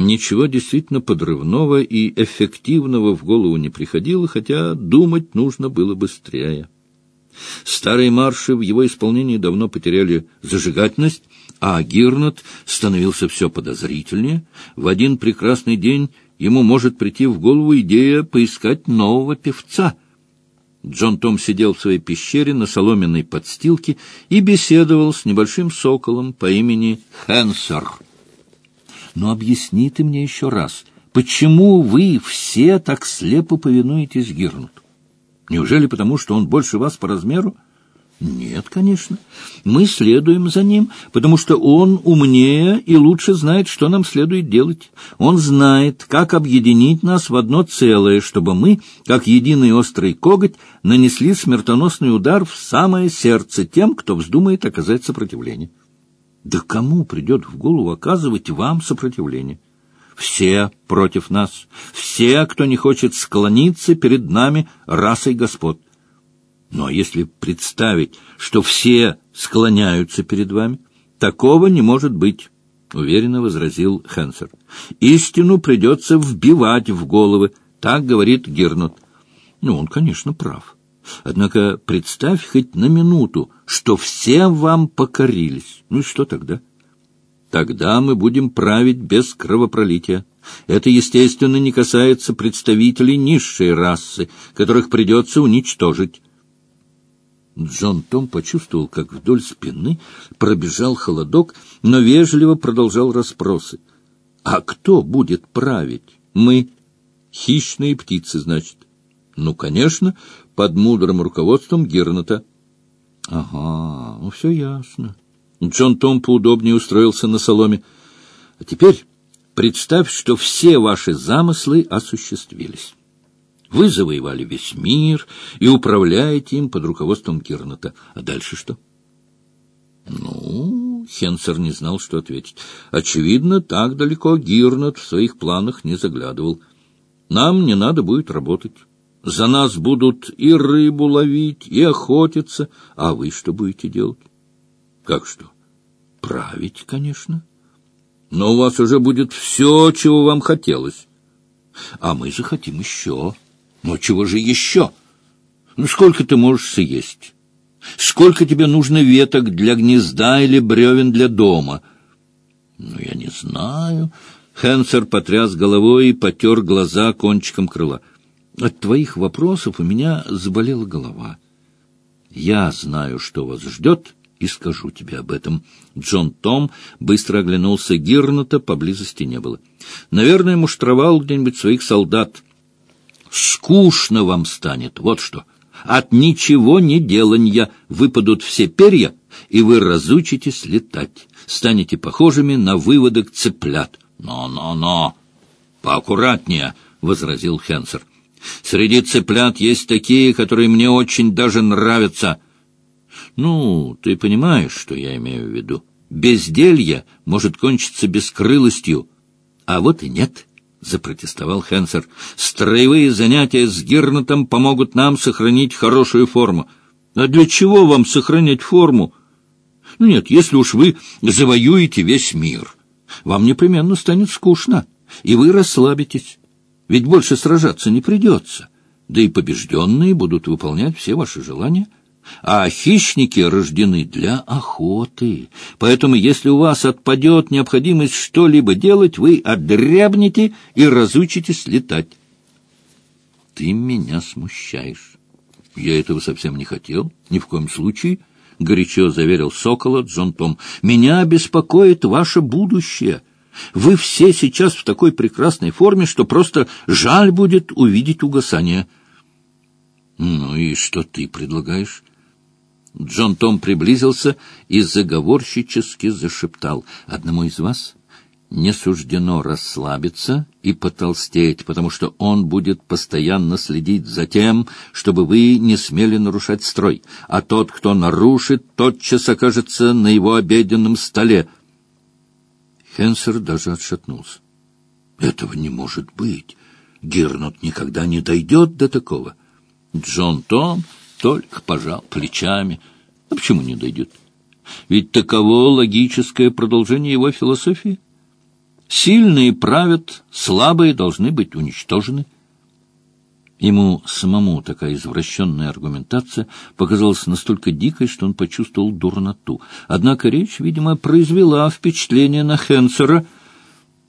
Ничего действительно подрывного и эффективного в голову не приходило, хотя думать нужно было быстрее. Старые марши в его исполнении давно потеряли зажигательность, а Гирнат становился все подозрительнее. В один прекрасный день ему может прийти в голову идея поискать нового певца. Джон Том сидел в своей пещере на соломенной подстилке и беседовал с небольшим соколом по имени Хенсер. «Но объясни ты мне еще раз, почему вы все так слепо повинуетесь Гирнуту? Неужели потому, что он больше вас по размеру?» Нет, конечно. Мы следуем за ним, потому что он умнее и лучше знает, что нам следует делать. Он знает, как объединить нас в одно целое, чтобы мы, как единый острый коготь, нанесли смертоносный удар в самое сердце тем, кто вздумает оказать сопротивление. Да кому придет в голову оказывать вам сопротивление? Все против нас, все, кто не хочет склониться перед нами расой господ. Но если представить, что все склоняются перед вами, такого не может быть, — уверенно возразил Хенсер. Истину придется вбивать в головы, так говорит Гернот. Ну, он, конечно, прав. Однако представь хоть на минуту, что все вам покорились. Ну и что тогда? Тогда мы будем править без кровопролития. Это, естественно, не касается представителей низшей расы, которых придется уничтожить. Джон Том почувствовал, как вдоль спины пробежал холодок, но вежливо продолжал расспросы. «А кто будет править? Мы. Хищные птицы, значит». «Ну, конечно, под мудрым руководством Герната». «Ага, ну все ясно». Джон Том поудобнее устроился на соломе. «А теперь представь, что все ваши замыслы осуществились». Вы завоевали весь мир и управляете им под руководством Кирната. А дальше что? Ну, Хенсер не знал, что ответить. Очевидно, так далеко Гирнат в своих планах не заглядывал. Нам не надо будет работать. За нас будут и рыбу ловить, и охотиться. А вы что будете делать? Как что? Править, конечно. Но у вас уже будет все, чего вам хотелось. А мы захотим еще. Но чего же еще? Ну, сколько ты можешь съесть? Сколько тебе нужно веток для гнезда или бревен для дома? Ну, я не знаю. Хенсер потряс головой и потер глаза кончиком крыла. От твоих вопросов у меня заболела голова. Я знаю, что вас ждет, и скажу тебе об этом. Джон Том быстро оглянулся. Гирната поблизости не было. Наверное, муштровал где-нибудь своих солдат — Скучно вам станет, вот что. От ничего не деланья выпадут все перья, и вы разучитесь летать, станете похожими на выводок цыплят. «Но-но-но! Поаккуратнее!» — возразил Хенсер. «Среди цыплят есть такие, которые мне очень даже нравятся». «Ну, ты понимаешь, что я имею в виду. Безделье может кончиться бескрылостью, а вот и нет». — запротестовал Хенсер. — Строевые занятия с Гирнатом помогут нам сохранить хорошую форму. — А для чего вам сохранять форму? Ну нет, если уж вы завоюете весь мир, вам непременно станет скучно, и вы расслабитесь. Ведь больше сражаться не придется, да и побежденные будут выполнять все ваши желания — а хищники рождены для охоты. Поэтому, если у вас отпадет необходимость что-либо делать, вы отдрябнете и разучитесь летать. Ты меня смущаешь. Я этого совсем не хотел, ни в коем случае, — горячо заверил Сокола Джон Том. Меня беспокоит ваше будущее. Вы все сейчас в такой прекрасной форме, что просто жаль будет увидеть угасание. Ну и что ты предлагаешь? Джон Том приблизился и заговорщически зашептал. «Одному из вас не суждено расслабиться и потолстеть, потому что он будет постоянно следить за тем, чтобы вы не смели нарушать строй, а тот, кто нарушит, тотчас окажется на его обеденном столе». Хенсер даже отшатнулся. «Этого не может быть. Гернот никогда не дойдет до такого». Джон Том только пожал плечами. А почему не дойдет? Ведь таково логическое продолжение его философии. Сильные правят, слабые должны быть уничтожены. Ему самому такая извращенная аргументация показалась настолько дикой, что он почувствовал дурноту. Однако речь, видимо, произвела впечатление на Хенсера.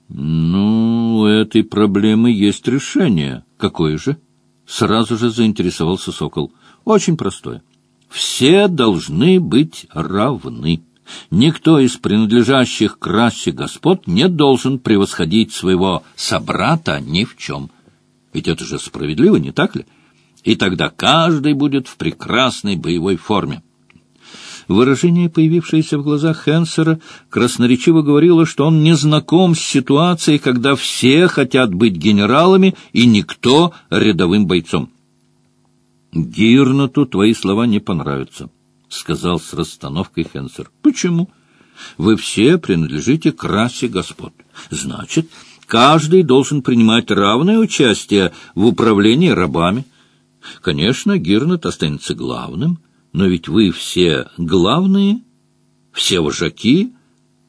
«Ну, у этой проблемы есть решение. Какое же?» Сразу же заинтересовался Сокол. «Очень простое. Все должны быть равны. Никто из принадлежащих к расе господ не должен превосходить своего собрата ни в чем». Ведь это же справедливо, не так ли? И тогда каждый будет в прекрасной боевой форме. Выражение, появившееся в глазах Хенсера, красноречиво говорило, что он не знаком с ситуацией, когда все хотят быть генералами и никто рядовым бойцом. «Гирнату твои слова не понравятся», — сказал с расстановкой Хенсер. «Почему? Вы все принадлежите к расе господ. Значит, Каждый должен принимать равное участие в управлении рабами. Конечно, Гирнет останется главным, но ведь вы все главные, все вожаки.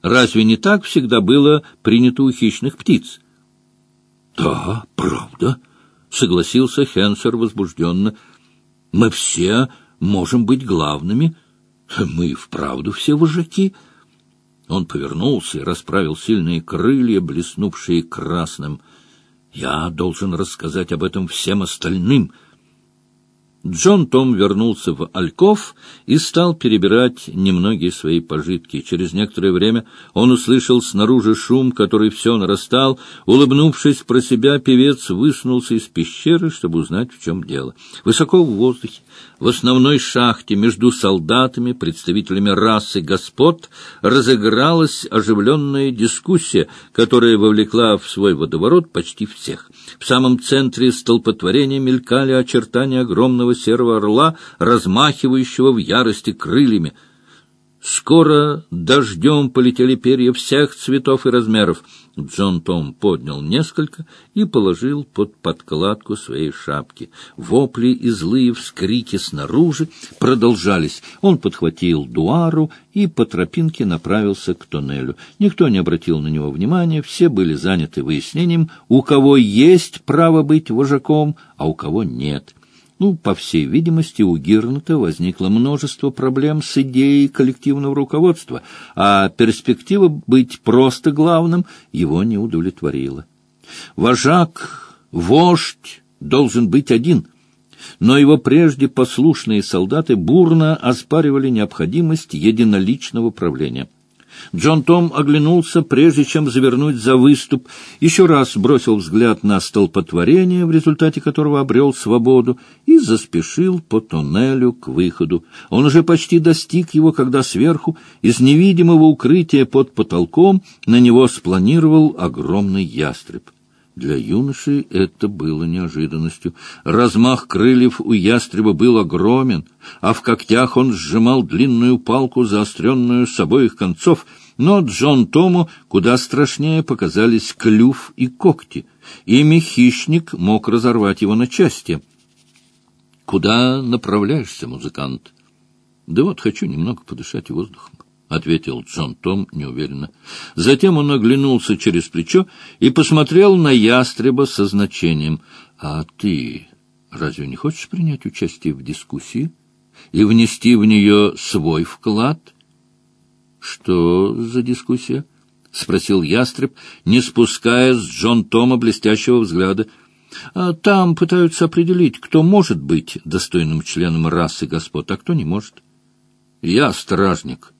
Разве не так всегда было принято у хищных птиц? — Да, правда, — согласился Хенсер возбужденно. — Мы все можем быть главными. Мы вправду все вожаки. — он повернулся и расправил сильные крылья, блеснувшие красным. «Я должен рассказать об этом всем остальным», Джон Том вернулся в Альков и стал перебирать немногие свои пожитки. Через некоторое время он услышал снаружи шум, который все нарастал. Улыбнувшись про себя, певец высунулся из пещеры, чтобы узнать, в чем дело. Высоко в воздухе, в основной шахте между солдатами, представителями расы господ, разыгралась оживленная дискуссия, которая вовлекла в свой водоворот почти всех. В самом центре столпотворения мелькали очертания огромного серого орла, размахивающего в ярости крыльями. Скоро дождем полетели перья всех цветов и размеров. Джон Том поднял несколько и положил под подкладку своей шапки. Вопли и злые вскрики снаружи продолжались. Он подхватил дуару и по тропинке направился к тоннелю. Никто не обратил на него внимания, все были заняты выяснением, у кого есть право быть вожаком, а у кого нет. Ну, по всей видимости, у Гирната возникло множество проблем с идеей коллективного руководства, а перспектива быть просто главным его не удовлетворила. Вожак, вождь должен быть один, но его прежде послушные солдаты бурно оспаривали необходимость единоличного правления. Джон Том оглянулся, прежде чем завернуть за выступ, еще раз бросил взгляд на столпотворение, в результате которого обрел свободу, и заспешил по тоннелю к выходу. Он уже почти достиг его, когда сверху, из невидимого укрытия под потолком, на него спланировал огромный ястреб. Для юноши это было неожиданностью. Размах крыльев у ястреба был огромен, а в когтях он сжимал длинную палку, заостренную с обоих концов, но Джон Тому куда страшнее показались клюв и когти. Ими хищник мог разорвать его на части. — Куда направляешься, музыкант? — Да вот хочу немного подышать воздухом. — ответил Джон Том неуверенно. Затем он оглянулся через плечо и посмотрел на ястреба со значением. — А ты разве не хочешь принять участие в дискуссии и внести в нее свой вклад? — Что за дискуссия? — спросил ястреб, не спуская с Джон Тома блестящего взгляда. — Там пытаются определить, кто может быть достойным членом расы господ, а кто не может. — Я стражник,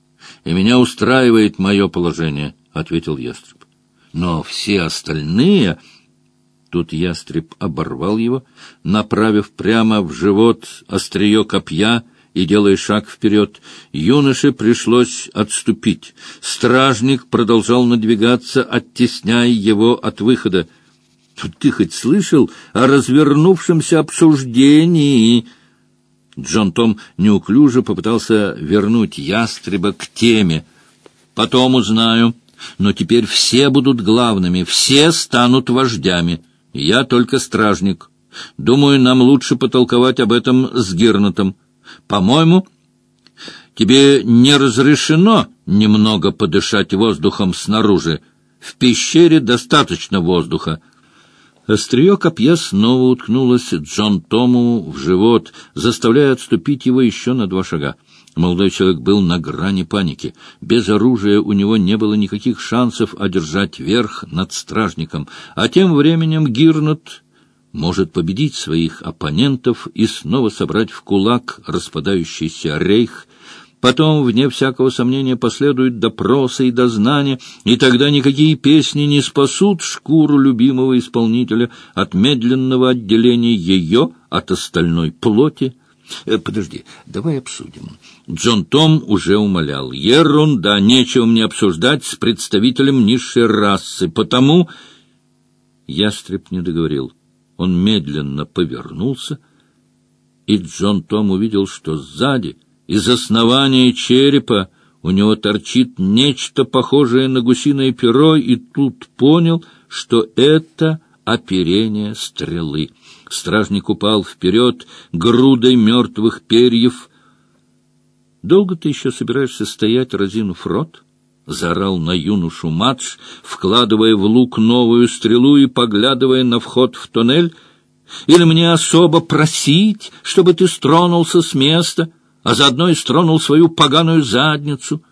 и меня устраивает мое положение, — ответил ястреб. Но все остальные... Тут ястреб оборвал его, направив прямо в живот острие копья и делая шаг вперед. Юноше пришлось отступить. Стражник продолжал надвигаться, оттесняя его от выхода. — Ты хоть слышал о развернувшемся обсуждении? Джон Том неуклюже попытался вернуть ястреба к теме. «Потом узнаю. Но теперь все будут главными, все станут вождями. Я только стражник. Думаю, нам лучше потолковать об этом с Гирнатом. По-моему, тебе не разрешено немного подышать воздухом снаружи. В пещере достаточно воздуха. Острие копья снова уткнулось Джон Тому в живот, заставляя отступить его еще на два шага. Молодой человек был на грани паники. Без оружия у него не было никаких шансов одержать верх над стражником. А тем временем Гирнут может победить своих оппонентов и снова собрать в кулак распадающийся рейх. Потом, вне всякого сомнения, последуют допросы и дознания, и тогда никакие песни не спасут шкуру любимого исполнителя от медленного отделения ее от остальной плоти. Э, подожди, давай обсудим. Джон Том уже умолял. Ерунда, нечего мне обсуждать с представителем низшей расы, потому... Ястреб не договорил. Он медленно повернулся, и Джон Том увидел, что сзади, из основания черепа, у него торчит нечто похожее на гусиное перо, и тут понял, что это оперение стрелы. Стражник упал вперед грудой мертвых перьев. — Долго ты еще собираешься стоять, разинув рот? — заорал на юношу Мадж, вкладывая в лук новую стрелу и поглядывая на вход в тоннель. «Или мне особо просить, чтобы ты стронулся с места, а заодно и стронул свою поганую задницу?»